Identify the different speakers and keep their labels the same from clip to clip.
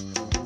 Speaker 1: Música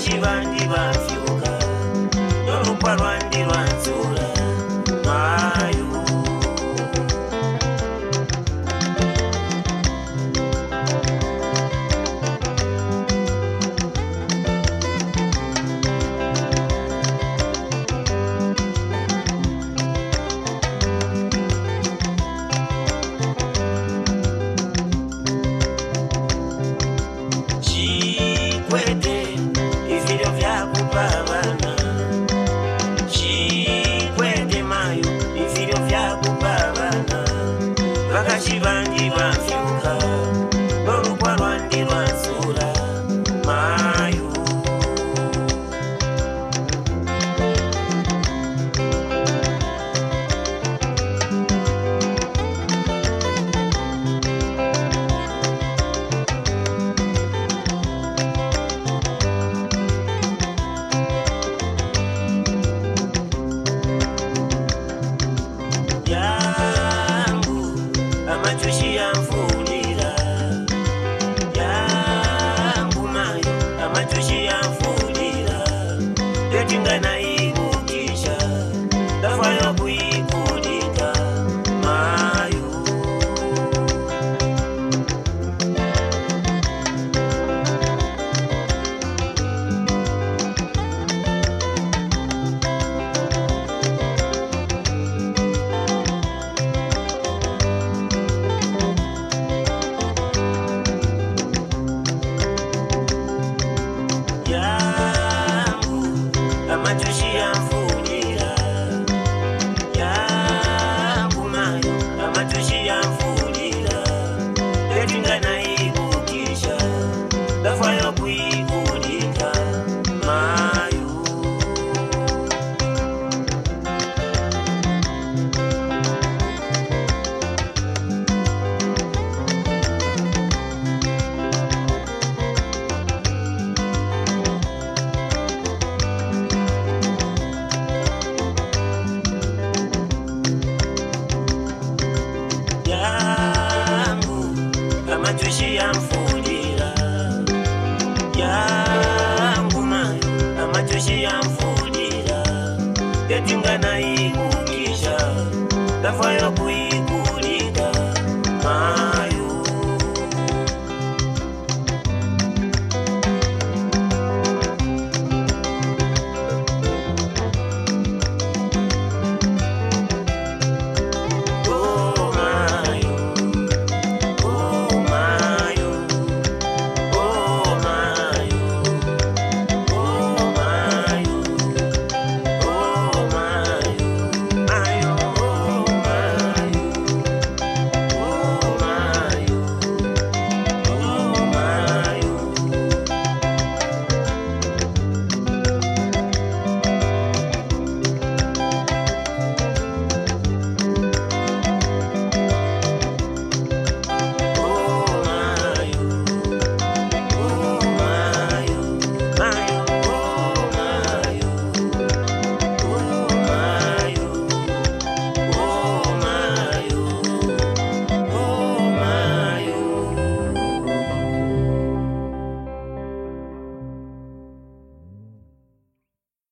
Speaker 1: 1番2番 Jinganai. You. chiyamfudira yatinganayiukisha ndafa yokuyi